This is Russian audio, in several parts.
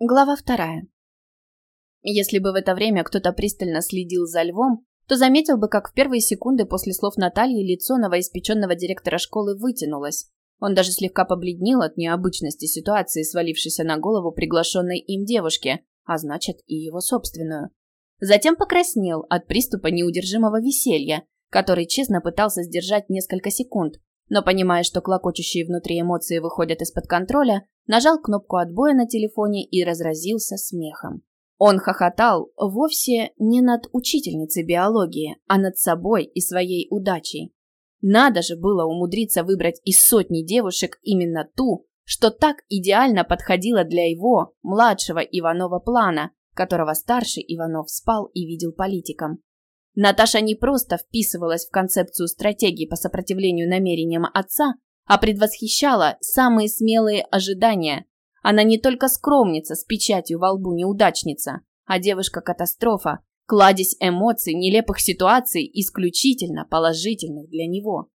Глава вторая. Если бы в это время кто-то пристально следил за львом, то заметил бы, как в первые секунды после слов Натальи лицо новоиспеченного директора школы вытянулось. Он даже слегка побледнел от необычности ситуации, свалившейся на голову приглашенной им девушки, а значит и его собственную. Затем покраснел от приступа неудержимого веселья, который честно пытался сдержать несколько секунд, но, понимая, что клокочущие внутри эмоции выходят из-под контроля, нажал кнопку отбоя на телефоне и разразился смехом. Он хохотал вовсе не над учительницей биологии, а над собой и своей удачей. Надо же было умудриться выбрать из сотни девушек именно ту, что так идеально подходила для его, младшего Иванова плана, которого старший Иванов спал и видел политиком. Наташа не просто вписывалась в концепцию стратегии по сопротивлению намерениям отца, а предвосхищала самые смелые ожидания. Она не только скромница с печатью во лбу неудачница, а девушка-катастрофа, кладезь эмоций, нелепых ситуаций, исключительно положительных для него.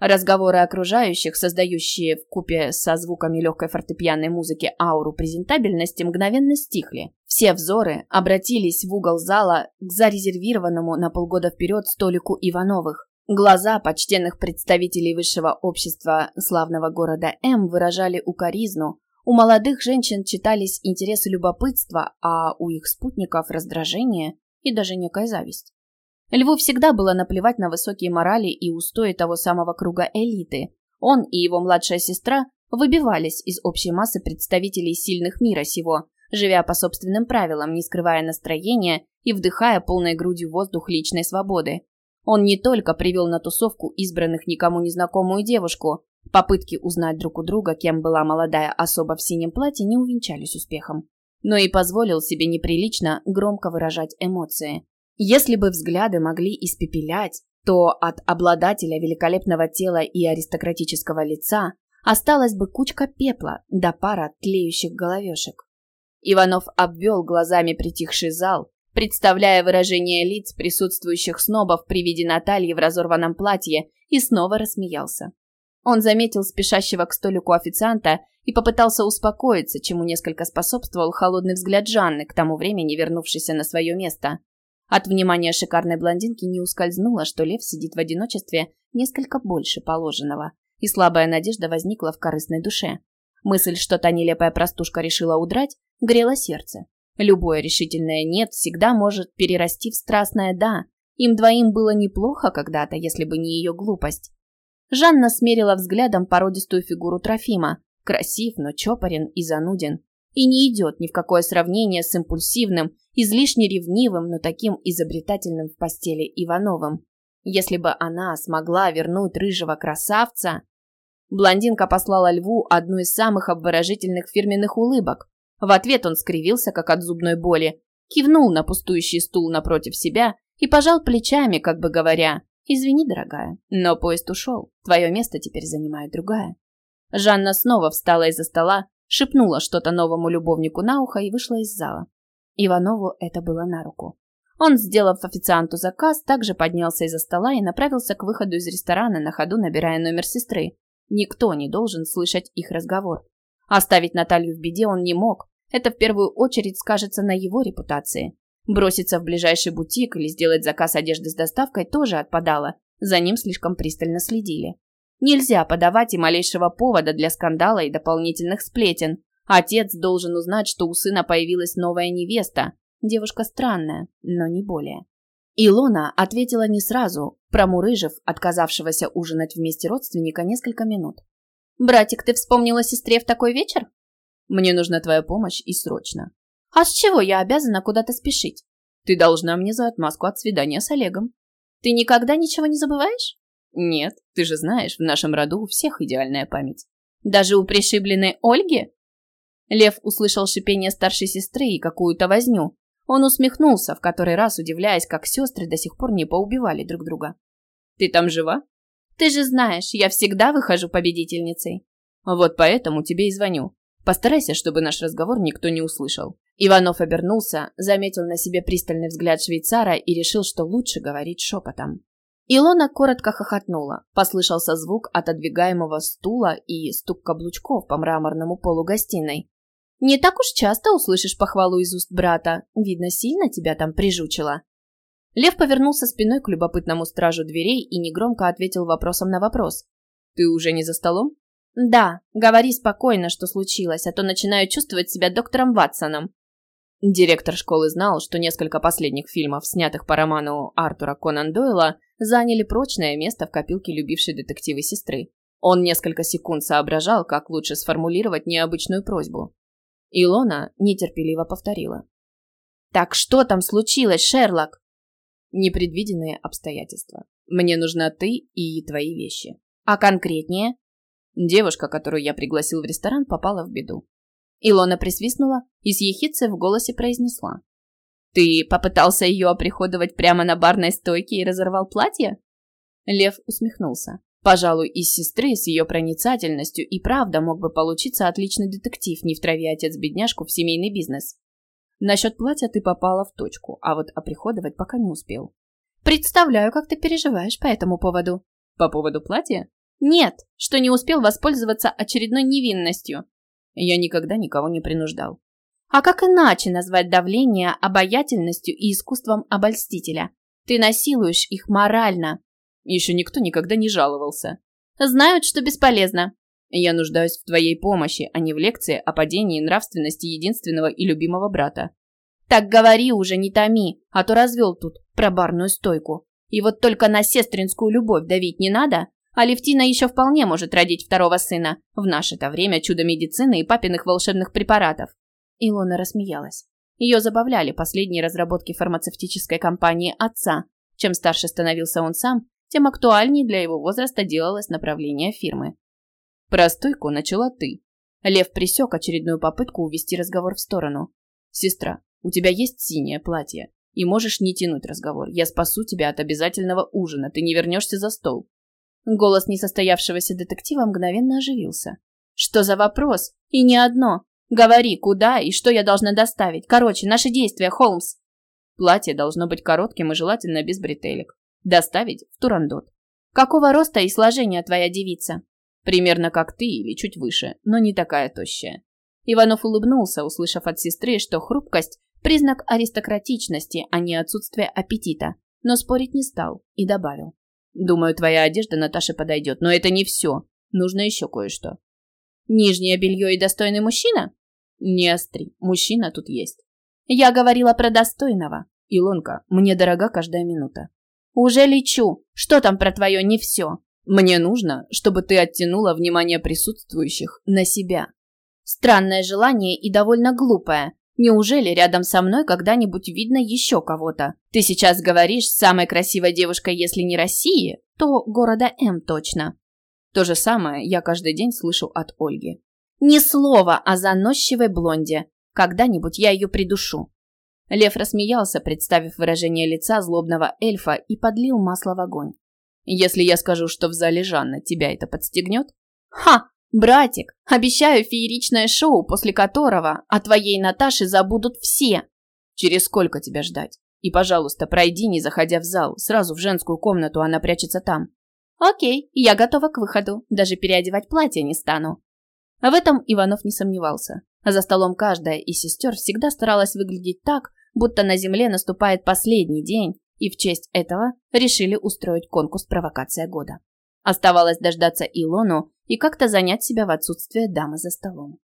Разговоры окружающих, создающие в купе со звуками легкой фортепианной музыки ауру презентабельности, мгновенно стихли. Все взоры обратились в угол зала к зарезервированному на полгода вперед столику Ивановых. Глаза почтенных представителей высшего общества славного города М выражали укоризну, у молодых женщин читались интерес и любопытство, а у их спутников раздражение и даже некая зависть. Льву всегда было наплевать на высокие морали и устои того самого круга элиты. Он и его младшая сестра выбивались из общей массы представителей сильных мира сего, живя по собственным правилам, не скрывая настроения и вдыхая полной грудью воздух личной свободы. Он не только привел на тусовку избранных никому незнакомую девушку, попытки узнать друг у друга, кем была молодая особа в синем платье, не увенчались успехом, но и позволил себе неприлично громко выражать эмоции. Если бы взгляды могли испепелять, то от обладателя великолепного тела и аристократического лица осталась бы кучка пепла да пара тлеющих головешек. Иванов обвел глазами притихший зал, представляя выражение лиц присутствующих снобов при виде Натальи в разорванном платье, и снова рассмеялся. Он заметил спешащего к столику официанта и попытался успокоиться, чему несколько способствовал холодный взгляд Жанны, к тому времени вернувшейся на свое место. От внимания шикарной блондинки не ускользнуло, что Лев сидит в одиночестве несколько больше положенного, и слабая надежда возникла в корыстной душе. Мысль, что та нелепая простушка решила удрать, грела сердце. Любое решительное «нет» всегда может перерасти в страстное «да». Им двоим было неплохо когда-то, если бы не ее глупость. Жанна смерила взглядом породистую фигуру Трофима. Красив, но чопорен и зануден. И не идет ни в какое сравнение с импульсивным, излишне ревнивым, но таким изобретательным в постели Ивановым. Если бы она смогла вернуть рыжего красавца... Блондинка послала льву одну из самых обворожительных фирменных улыбок, в ответ он скривился, как от зубной боли, кивнул на пустующий стул напротив себя и пожал плечами, как бы говоря, «Извини, дорогая, но поезд ушел, твое место теперь занимает другая». Жанна снова встала из-за стола, шепнула что-то новому любовнику на ухо и вышла из зала. Иванову это было на руку. Он, сделав официанту заказ, также поднялся из-за стола и направился к выходу из ресторана, на ходу набирая номер сестры. Никто не должен слышать их разговор. Оставить Наталью в беде он не мог. Это в первую очередь скажется на его репутации. Броситься в ближайший бутик или сделать заказ одежды с доставкой тоже отпадало. За ним слишком пристально следили. Нельзя подавать и малейшего повода для скандала и дополнительных сплетен. Отец должен узнать, что у сына появилась новая невеста. Девушка странная, но не более. Илона ответила не сразу, промурыжив отказавшегося ужинать вместе родственника несколько минут. «Братик, ты вспомнила сестре в такой вечер?» «Мне нужна твоя помощь и срочно». «А с чего я обязана куда-то спешить?» «Ты должна мне за отмазку от свидания с Олегом». «Ты никогда ничего не забываешь?» «Нет, ты же знаешь, в нашем роду у всех идеальная память». «Даже у пришибленной Ольги?» Лев услышал шипение старшей сестры и какую-то возню. Он усмехнулся, в который раз удивляясь, как сестры до сих пор не поубивали друг друга. «Ты там жива?» Ты же знаешь, я всегда выхожу победительницей. Вот поэтому тебе и звоню. Постарайся, чтобы наш разговор никто не услышал. Иванов обернулся, заметил на себе пристальный взгляд швейцара и решил, что лучше говорить шепотом. Илона коротко хохотнула. Послышался звук отодвигаемого стула и стук каблучков по мраморному полу гостиной. Не так уж часто услышишь похвалу из уст брата. Видно, сильно тебя там прижучило. Лев повернулся спиной к любопытному стражу дверей и негромко ответил вопросом на вопрос. «Ты уже не за столом?» «Да, говори спокойно, что случилось, а то начинаю чувствовать себя доктором Ватсоном». Директор школы знал, что несколько последних фильмов, снятых по роману Артура Конан Дойла, заняли прочное место в копилке любившей детективы сестры. Он несколько секунд соображал, как лучше сформулировать необычную просьбу. Илона нетерпеливо повторила. «Так что там случилось, Шерлок?» «Непредвиденные обстоятельства. Мне нужна ты и твои вещи». «А конкретнее?» Девушка, которую я пригласил в ресторан, попала в беду. Илона присвистнула и с ехицей в голосе произнесла. «Ты попытался ее оприходовать прямо на барной стойке и разорвал платье?» Лев усмехнулся. Пожалуй, из сестры с ее проницательностью и правда мог бы получиться отличный детектив, не втрави отец бедняжку в семейный бизнес. Насчет платья ты попала в точку, а вот оприходовать пока не успел. Представляю, как ты переживаешь по этому поводу. По поводу платья? Нет, что не успел воспользоваться очередной невинностью. Я никогда никого не принуждал. А как иначе назвать давление обаятельностью и искусством обольстителя? Ты насилуешь их морально. Еще никто никогда не жаловался. Знают, что бесполезно. Я нуждаюсь в твоей помощи, а не в лекции о падении нравственности единственного и любимого брата. Так говори уже, не томи, а то развел тут про барную стойку. И вот только на сестринскую любовь давить не надо, а Левтина еще вполне может родить второго сына. В наше-то время чудо медицины и папиных волшебных препаратов. Илона рассмеялась. Ее забавляли последние разработки фармацевтической компании отца. Чем старше становился он сам, тем актуальнее для его возраста делалось направление фирмы. Простойку начала ты. Лев присек очередную попытку увести разговор в сторону. «Сестра, у тебя есть синее платье, и можешь не тянуть разговор. Я спасу тебя от обязательного ужина, ты не вернешься за стол. Голос несостоявшегося детектива мгновенно оживился. «Что за вопрос? И не одно. Говори, куда и что я должна доставить. Короче, наши действия, Холмс». Платье должно быть коротким и желательно без бретелек. Доставить в Турандот. Какого роста и сложения твоя девица? Примерно как ты или чуть выше, но не такая тощая. Иванов улыбнулся, услышав от сестры, что хрупкость – признак аристократичности, а не отсутствие аппетита, но спорить не стал и добавил. Думаю, твоя одежда Наташе подойдет, но это не все. Нужно еще кое-что. Нижнее белье и достойный мужчина? Не остри, мужчина тут есть. Я говорила про достойного. Илонка, мне дорога каждая минута. Уже лечу. Что там про твое не все? Мне нужно, чтобы ты оттянула внимание присутствующих на себя. Странное желание и довольно глупое. Неужели рядом со мной когда-нибудь видно еще кого-то? Ты сейчас говоришь самой красивой девушкой, если не России, то города М точно. То же самое я каждый день слышу от Ольги. Ни слова о заносчивой блонде. Когда-нибудь я ее придушу. Лев рассмеялся, представив выражение лица злобного эльфа и подлил масло в огонь. Если я скажу, что в зале Жанна, тебя это подстегнет? Ха! «Братик, обещаю фееричное шоу, после которого о твоей Наташе забудут все. Через сколько тебя ждать? И, пожалуйста, пройди, не заходя в зал, сразу в женскую комнату, она прячется там». «Окей, я готова к выходу, даже переодевать платье не стану». В этом Иванов не сомневался. За столом каждая из сестер всегда старалась выглядеть так, будто на земле наступает последний день, и в честь этого решили устроить конкурс «Провокация года». Оставалось дождаться Илону и как-то занять себя в отсутствие дамы за столом.